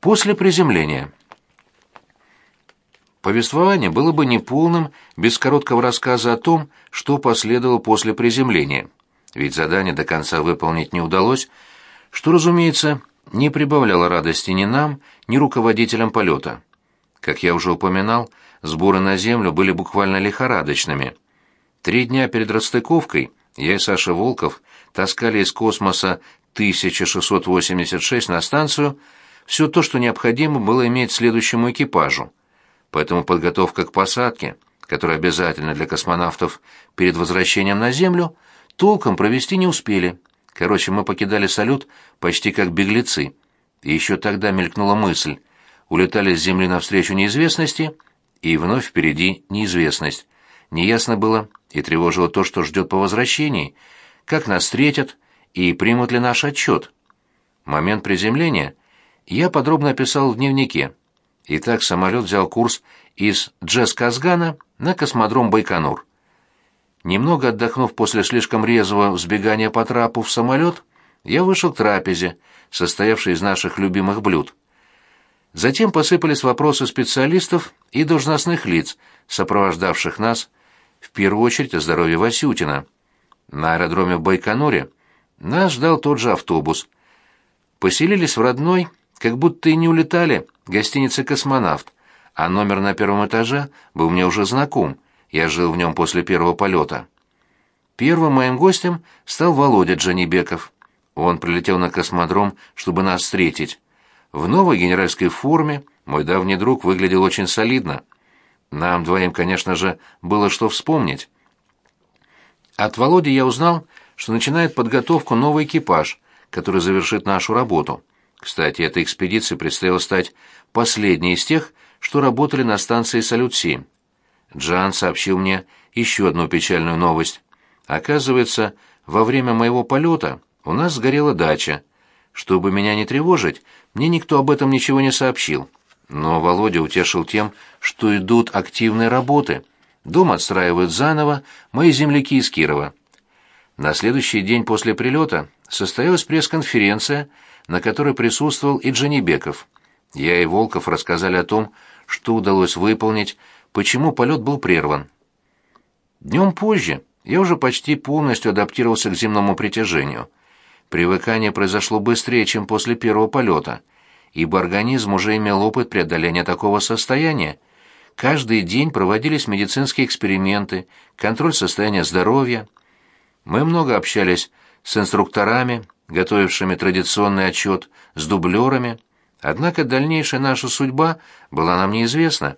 После приземления. Повествование было бы неполным без короткого рассказа о том, что последовало после приземления. Ведь задание до конца выполнить не удалось, что, разумеется, не прибавляло радости ни нам, ни руководителям полета. Как я уже упоминал, сборы на Землю были буквально лихорадочными. Три дня перед расстыковкой я и Саша Волков таскали из космоса 1686 на станцию все то, что необходимо было иметь следующему экипажу. Поэтому подготовка к посадке, которая обязательна для космонавтов перед возвращением на Землю, толком провести не успели. Короче, мы покидали салют почти как беглецы. И еще тогда мелькнула мысль. Улетали с Земли навстречу неизвестности, и вновь впереди неизвестность. Неясно было и тревожило то, что ждет по возвращении, как нас встретят и примут ли наш отчет. Момент приземления я подробно описал в дневнике. Итак, самолет взял курс из Джесказгана на космодром Байконур. Немного отдохнув после слишком резвого взбегания по трапу в самолет, я вышел к трапезе, состоявшей из наших любимых блюд. Затем посыпались вопросы специалистов и должностных лиц, сопровождавших нас, в первую очередь о здоровье Васютина. На аэродроме в Байконуре нас ждал тот же автобус. Поселились в родной, как будто и не улетали, гостинице «Космонавт», а номер на первом этаже был мне уже знаком — я жил в нем после первого полета. Первым моим гостем стал Володя Джанибеков. Он прилетел на космодром, чтобы нас встретить. В новой генеральской форме мой давний друг выглядел очень солидно. Нам двоим, конечно же, было что вспомнить. От Володи я узнал, что начинает подготовку новый экипаж, который завершит нашу работу. Кстати, этой экспедиции предстояло стать последней из тех, что работали на станции «Салют-7». Джан сообщил мне еще одну печальную новость. Оказывается, во время моего полета у нас сгорела дача. Чтобы меня не тревожить, мне никто об этом ничего не сообщил. Но Володя утешил тем, что идут активные работы. Дом отстраивают заново мои земляки из Кирова. На следующий день после прилета состоялась пресс-конференция, на которой присутствовал и Джанибеков. Я и Волков рассказали о том, что удалось выполнить, почему полет был прерван. Днем позже я уже почти полностью адаптировался к земному притяжению. Привыкание произошло быстрее, чем после первого полета, ибо организм уже имел опыт преодоления такого состояния. Каждый день проводились медицинские эксперименты, контроль состояния здоровья. Мы много общались с инструкторами, готовившими традиционный отчет, с дублерами, однако дальнейшая наша судьба была нам неизвестна.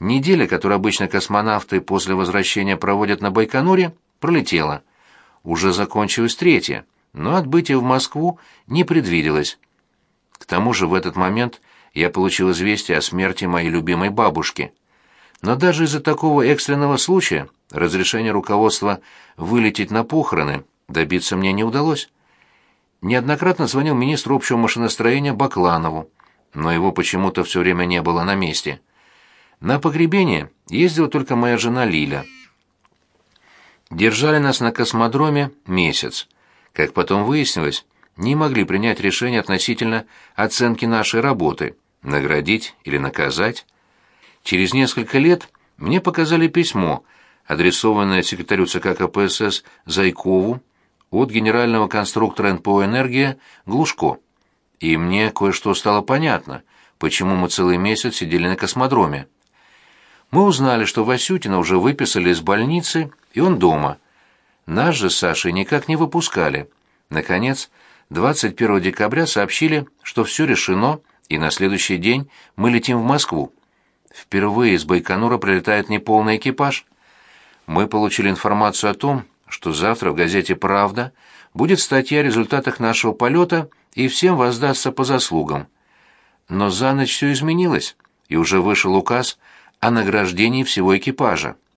Неделя, которую обычно космонавты после возвращения проводят на Байконуре, пролетела. Уже закончилась третья, но отбытие в Москву не предвиделось. К тому же в этот момент я получил известие о смерти моей любимой бабушки. Но даже из-за такого экстренного случая разрешение руководства вылететь на похороны добиться мне не удалось. Неоднократно звонил министру общего машиностроения Бакланову, но его почему-то все время не было на месте. На погребение ездила только моя жена Лиля. Держали нас на космодроме месяц. Как потом выяснилось, не могли принять решение относительно оценки нашей работы, наградить или наказать. Через несколько лет мне показали письмо, адресованное секретарю ЦК КПСС Зайкову от генерального конструктора НПО «Энергия» Глушко. И мне кое-что стало понятно, почему мы целый месяц сидели на космодроме. Мы узнали, что Васютина уже выписали из больницы, и он дома. Нас же с Сашей никак не выпускали. Наконец, 21 декабря сообщили, что все решено, и на следующий день мы летим в Москву. Впервые из Байконура прилетает неполный экипаж. Мы получили информацию о том, что завтра в газете «Правда» будет статья о результатах нашего полета и всем воздастся по заслугам. Но за ночь все изменилось, и уже вышел указ о награждении всего экипажа.